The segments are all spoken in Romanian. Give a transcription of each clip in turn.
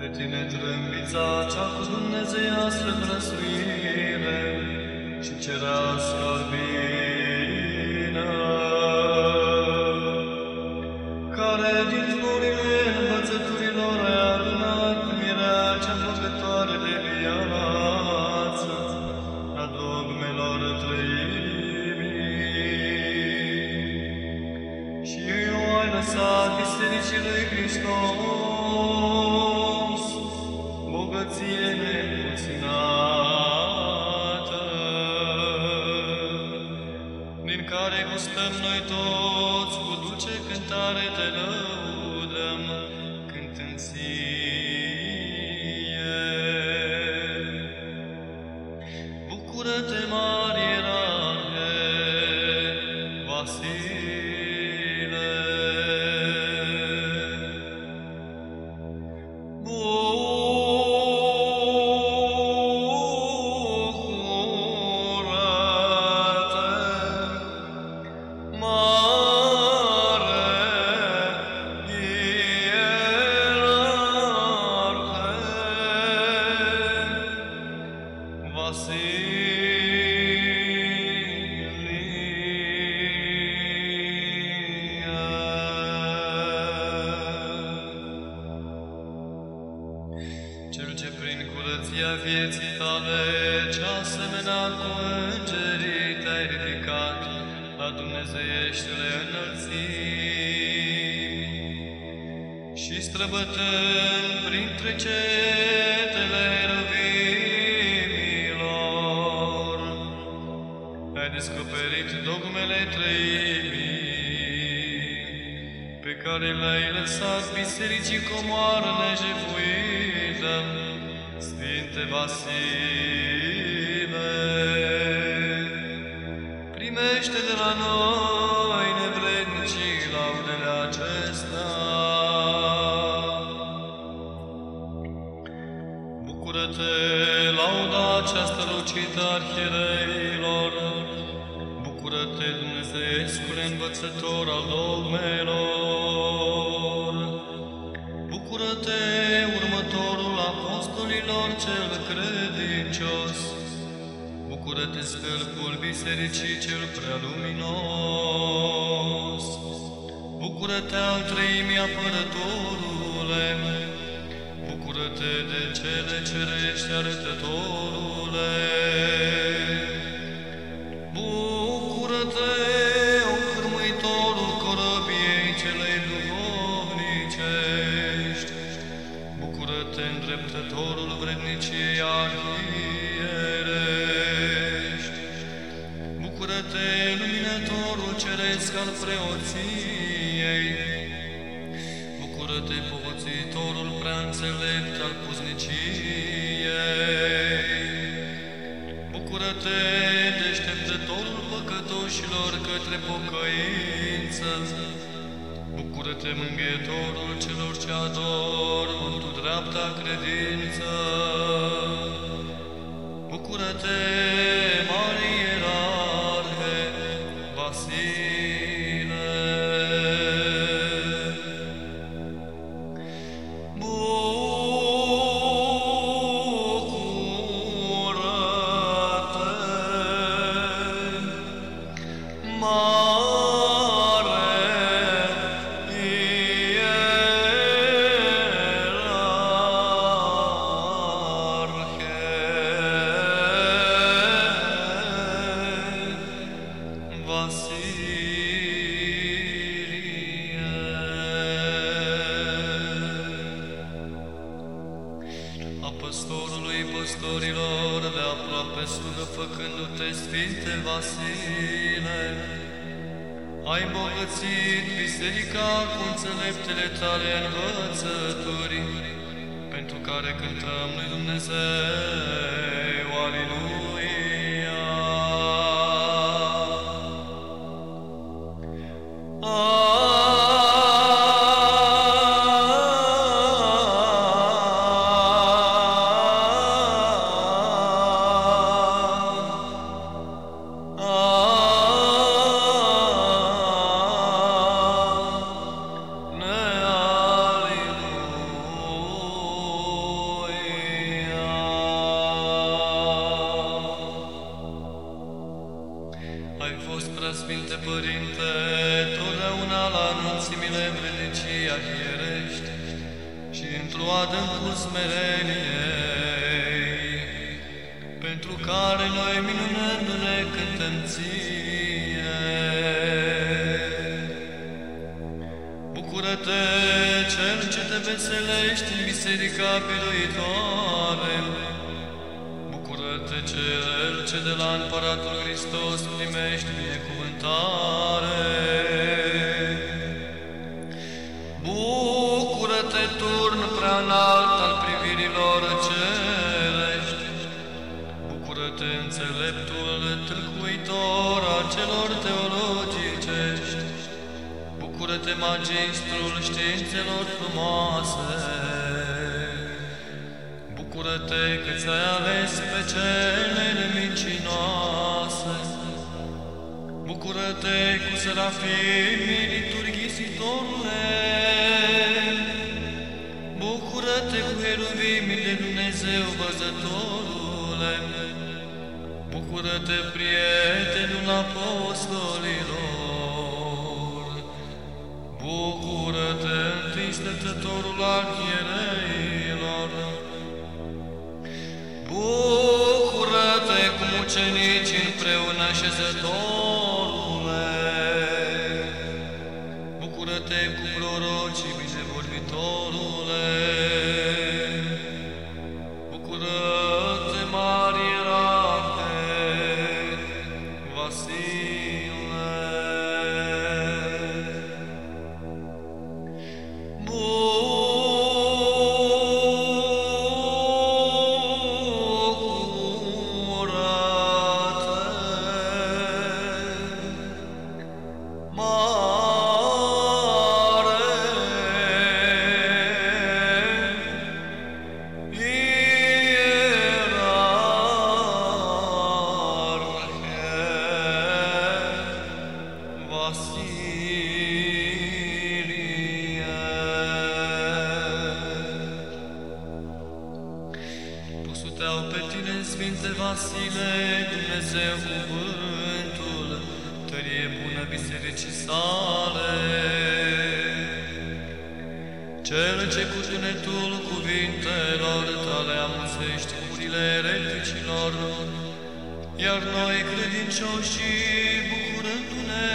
Pe tine trâmbița cea cu dumnezeiască trăsuire și cerească albină, Vasile! Ai descoperit dogmele trăimii, pe care le-ai lăsat bisericii comoară nejefuită, Sfinte Vasile. Primește de la noi nevrednicii laudele acestea. Bucură-te, lauda aceasta lucită arhiereilor, Bucură-te, Dumnezeescule învățător al dogmelor, Bucură-te, următorul apostolilor cel credincios, Bucură-te, stâlpul bisericii cel prea luminos, Bucură-te, al treimii apărătorule, Bucură-te de cele cerești arătătorule. Al preoției. Bucură-te, povățitorul prea înțelept al puzniciei. Bucură-te, deșteptătorul păcătoșilor către pocăință. Bucură-te, mângâietorul celor ce ador tu dreapta credință. Bucură-te, Oh. Hristos primești binecuvântare. Bucură-te, turn prea înalt al privirilor cerești. Bucură-te, înțeleptul tâlcuitor a celor teologicești. Bucură-te, magistrul științelor frumoase. Bucură-te că ți-ai ales pe cele nemincinoase. Bucură-te cu serafimii liturghisitorule. Bucură-te cu heruvimii de Dumnezeu văzătorule. Bucură-te, prietenul apostolilor. Bucură-te, întâi stătătorul arhiereilor. Bucură-te cu mucenici împreună șezătorule. Vasilie. Pusuteau pe tine, Sfinte Vasile, Dumnezeu cuvântul, tărie bună bisericii sale. Cel ce cu tunetul cuvintelor tale amusești urile ereticilor, iar noi credincioșii, bucurându-ne,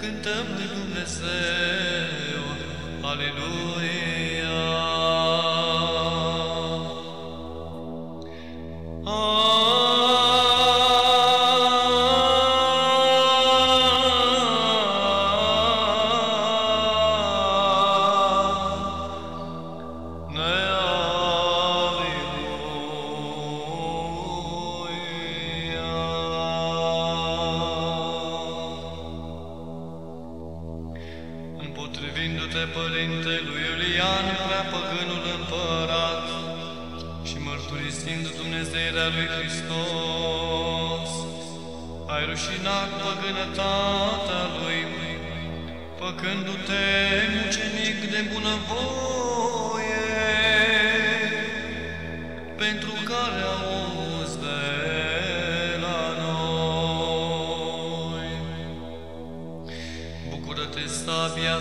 cântăm de Dumnezeu. Aleluia! Împotrivindu-te, Părinte lui Iulian, prea păgânul împărat, și mărturisind Dumnezeirea lui Hristos, ai rușinat păgânătatea lui, făcându-te mucenic de bunăvoie, pentru care auzi de la noi. Bucură-te, sabia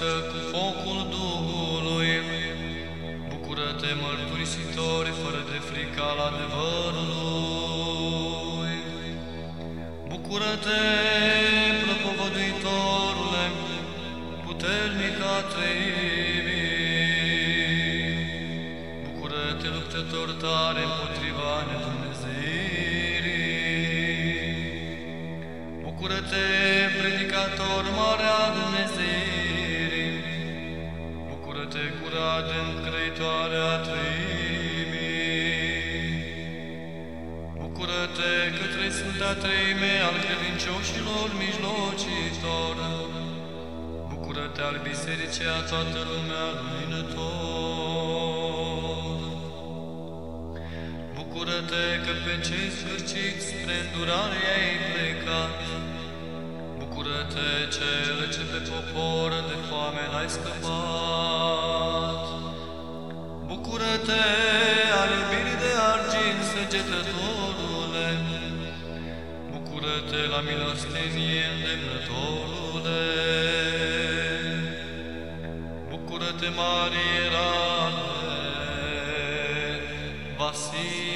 sfințită cu focul Duhului, Bucură-te, mărturisitori fără de frică al adevărului. Bucură-te, propovăduitorule, puternic a trăirii. Bucură-te, luptător tare împotriva nedumnezeirii. Bucură-te, predicator mare a Dumnezeirii. Bucură-te, gura adânc creitoare a trăimii. Bucură-te către Sfânta Treime al credincioșilor mijlocitor. Bucură-te al bisericii a toată lumea luminător. Bucură-te că pe cei sfârșiți spre îndurare ai plecat. Bucură-te, cel ce pe popor de foame l-ai scăpat. Bucură-te, al iubirii de argint, săgetătorule! Bucură-te la milostenie îndemnătorule! Bucură-te, Marie, Rane, Vasile!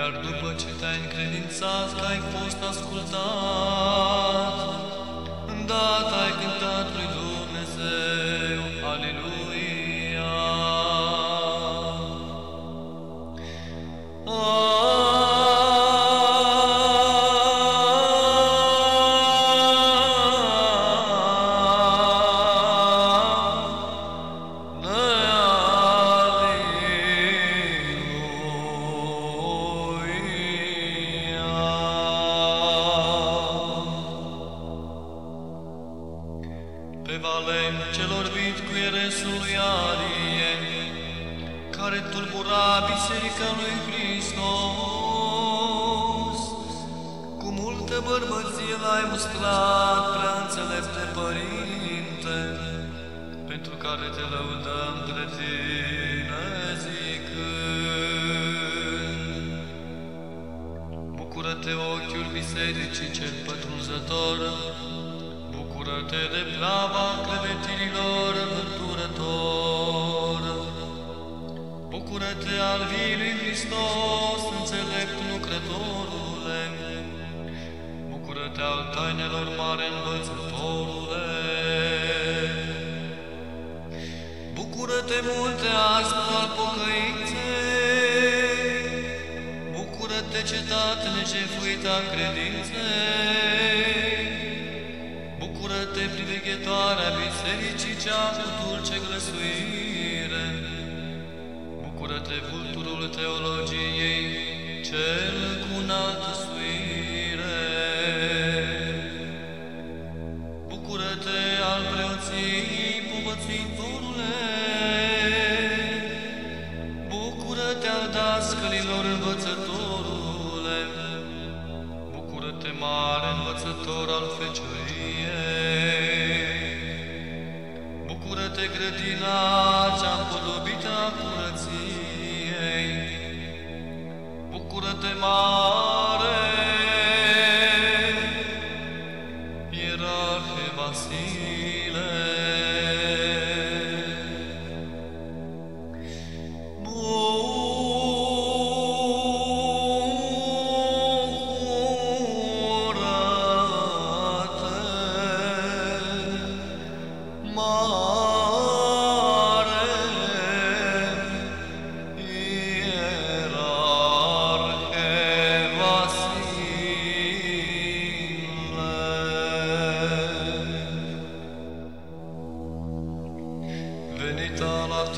Iar după ce te-ai încredințat că ai fost ascultat, îndată ai cântat lui Dumnezeu, ochiul bisericii cel pătrunzător, Bucură-te de plava clevetirilor vânturător. Bucură-te al vii lui Hristos, înțelept lucrătorule. Bucură-te al tainelor mare învățătorule. Bucură-te multe aspru al pocăinței. Bucură-te cetate nejefuită a credinței. Bucură-te, priveghetoarea bisericii cea cu dulce grăsuire. Bucură-te, vulturul teologiei, cel cu înaltă suire. Bucură-te, al preoției, povățuitorule.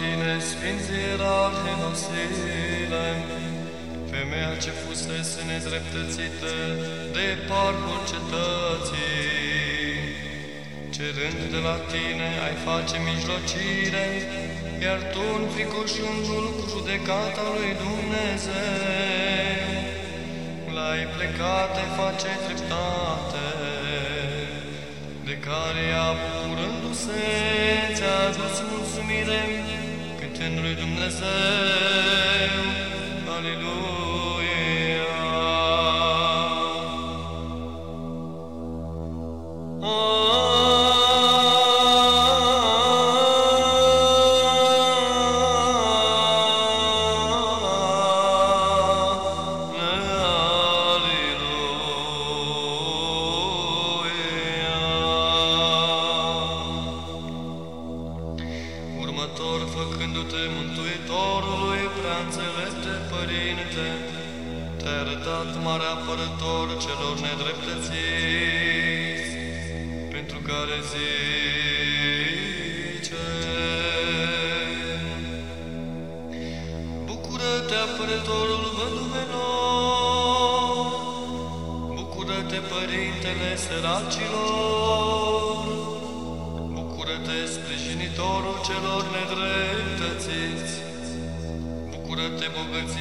Tine, Sfinți Ierarhe Vasile, femeia ce fusese nedreptățită de parcul cetății, cerând de la tine ai face mijlocire, iar tu înfricoșându-l cu judecata lui Dumnezeu, l-ai plecat, ai face dreptate, de care ea bucurându-se ți-a adus mulțumire, cântând lui Dumnezeu. Aleluia!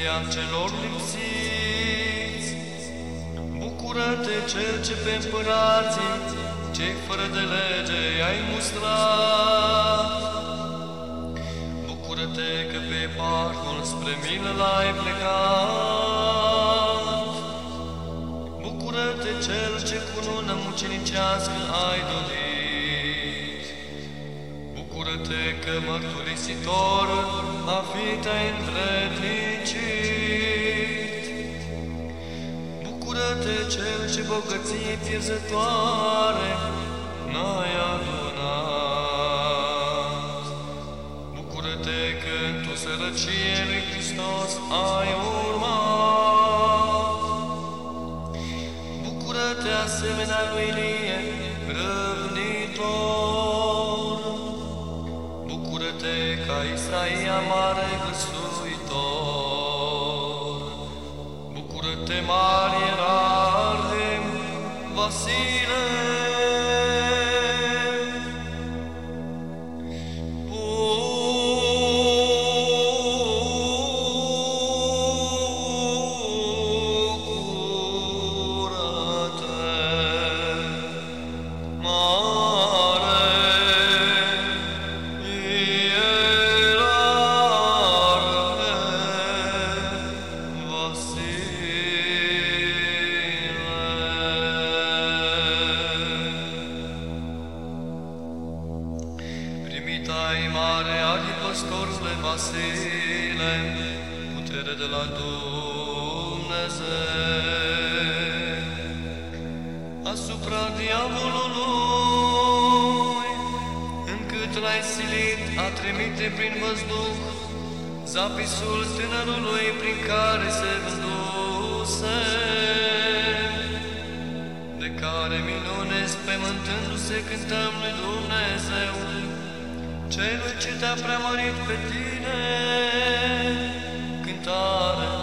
Bogăția celor lipsiți, Bucură-te, Cel ce pe împărații, cei fără de lege ai mustrat, Bucură-te că pe parcul spre mine l-ai plecat. Bucură-te cel ce cu lună mucenicească ai dorit. Bucură-te că mărturisitor a fi te-ai învrednicit. Bucură-te cel ce bogăție pierzătoare n-ai adunat. Bucură-te că în tu sărăcie lui Hristos ai urmat. Bucură-te asemenea lui Ilie, răvnitor. Bucură-te ca Isaia mare găsuitor. Bucură-te mare ierarhe, Vasile. Cântăm lui Dumnezeu, celui ce te-a preamărit pe tine, cântare,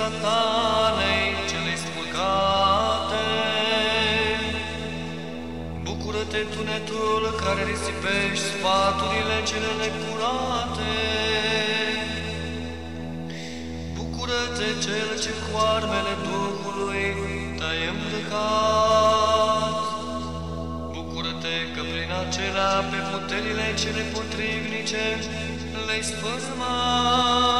satanei cele spulcate. Bucură-te, tunetul care risipești sfaturile cele necurate. Bucură-te, cel ce cu armele Duhului te-ai îmbrăcat. Bucură-te că prin acelea pe puterile cele potrivnice le-ai sfârmat.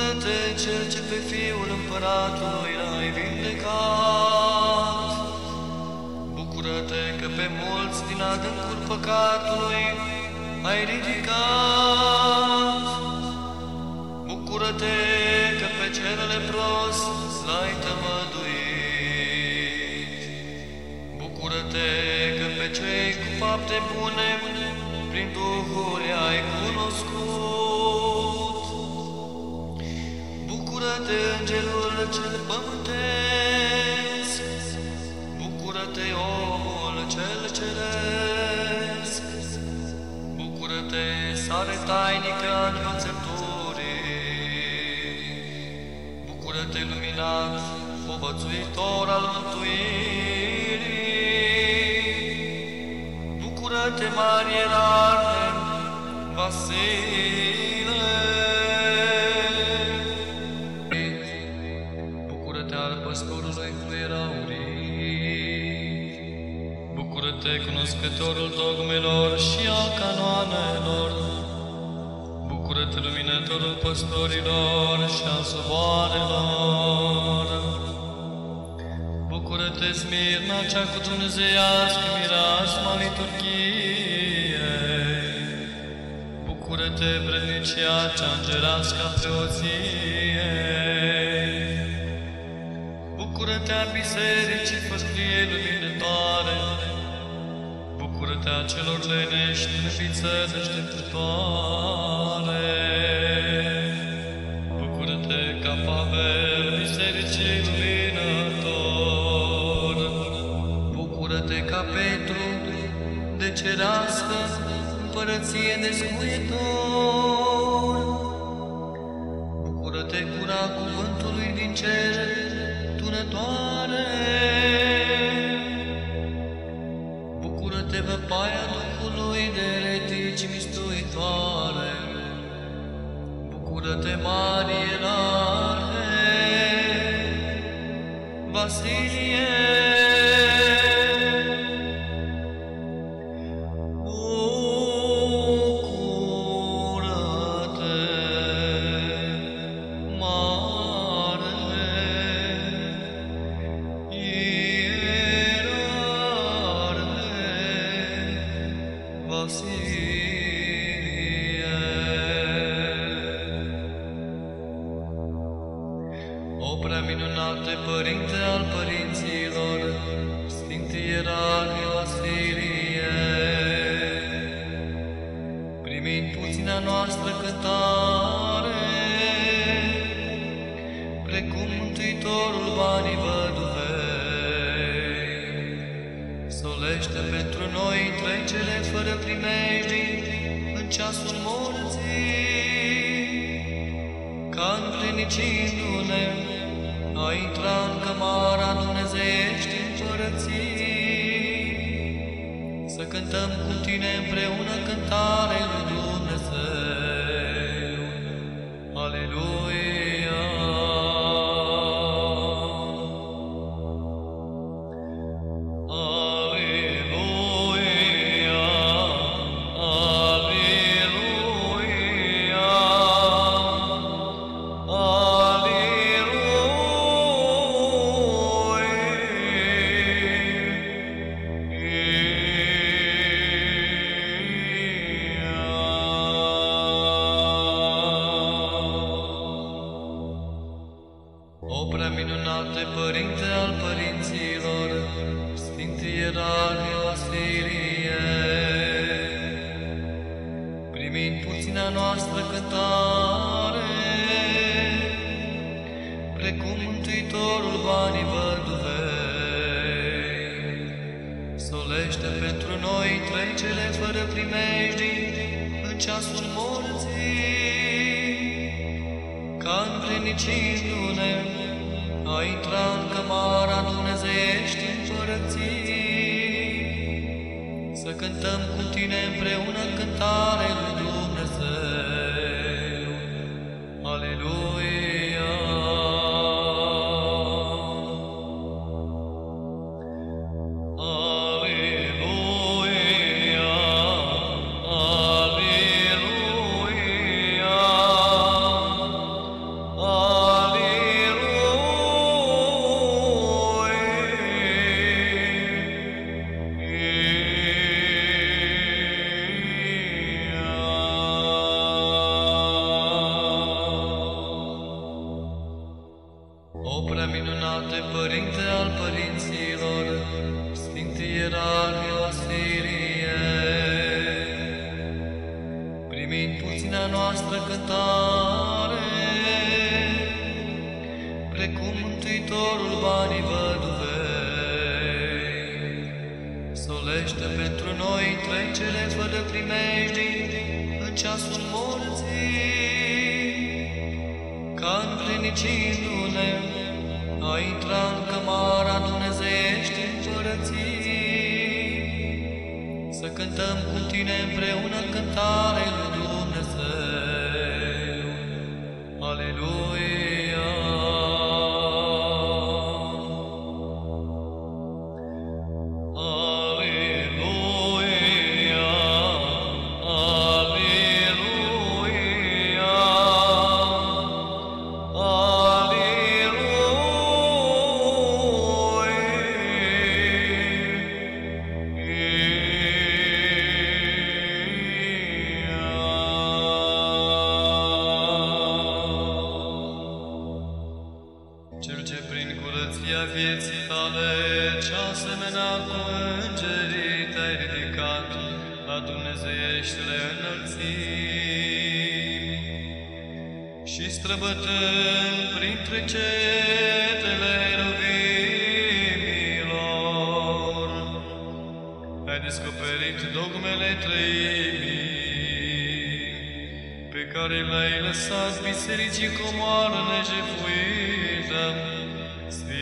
Bucură-te, cel ce pe Fiul Împăratului l-ai vindecat. Bucură-te că pe mulți din adâncul păcatului ai ridicat. Bucură-te că pe cel lepros l-ai tămăduit. Bucură-te că pe cei cu fapte bune prin Duhul ai îngerul cel pământesc, Bucură-te, omul cel ceresc, Bucură-te, sare tainică a învățăturii, Bucură-te, luminat, povățuitor al mântuirii, Bucură-te, mare ierarhe, Vasile! Cunoscătorul dogmelor și a canoanelor! Bucură-te, luminătorul păstorilor și a soboarelor! Bucură-te, Smirna, cea cu dumnezeiască mireasma liturghiei! Bucură-te, vrednicia cea îngerească a preoției! Bucură-te a bisericii făscrie luminătoare! Bucură-te a celor lenești, fiță deșteptătoare! Bucură-te ca Pavel, bisericii luminător! Bucură-te ca Petru, de cerească, împărăție descuietor! Bucură-te cura cuvântului din cer, a intra în cămara Dumnezeiești împărății, să cântăm cu tine împreună cântare lui Dumnezeu. Mântuitorul banii văduvei, solește pentru noi trecere fără primejdii în ceasul morții, ca împlinicindu-ne a intra în cămara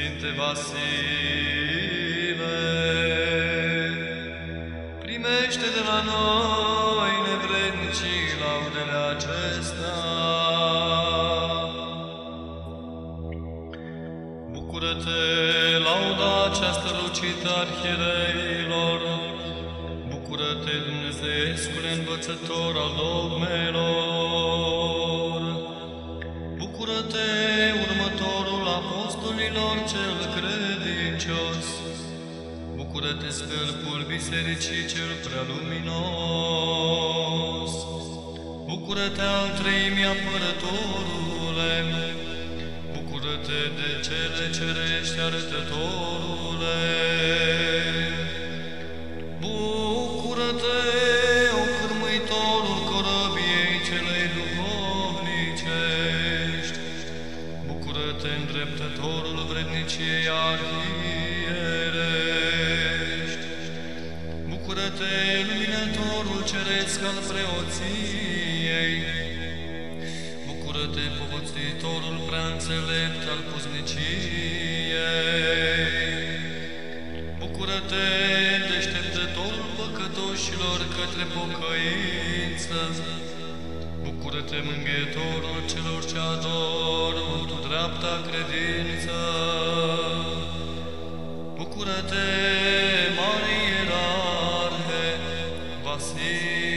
Sfinte Vasile. Primește de la noi nevrednicii laudele acestea. Bucură-te, lauda această lucită arhiereilor, Bucură-te, Dumnezeescule învățător al dogmelor, Bucură-te, următorul apostolilor cel credincios, Bucură-te, stâlpul bisericii cel prea luminos, Bucură-te, al treimii apărătorule, Bucură-te de cele cerești arătătorule. Bucură-te, îndreptătorul vredniciei arhierești. Bucură-te, luminătorul ceresc al preoției. Bucură-te, povățuitorul prea înțelept al puzniciei. Bucură-te, deșteptătorul păcătoșilor către pocăință. Bucură-te, mângâietorul celor ce ador tu dreapta credință. Bucură-te, mare ierarhe, Vasile.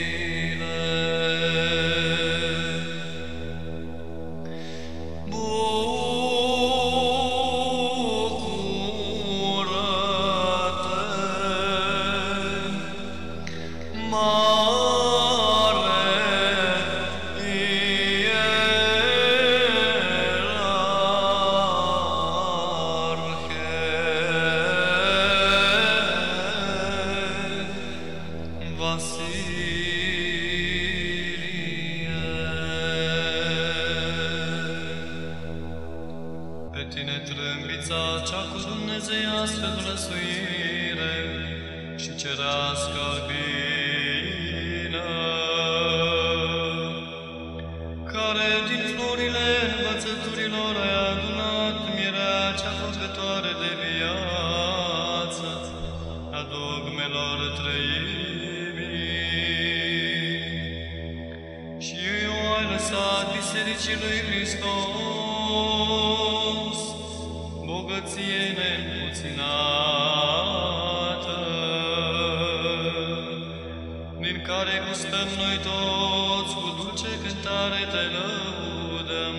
Care gustăm noi toți cu dulce cântare te lăudăm,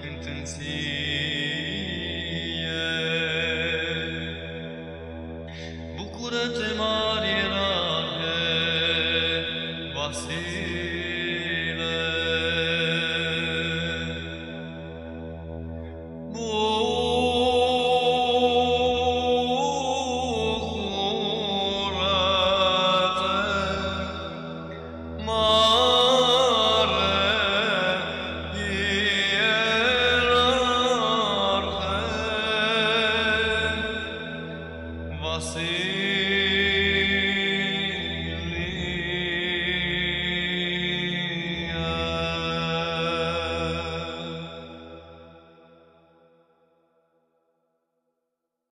cântând ție.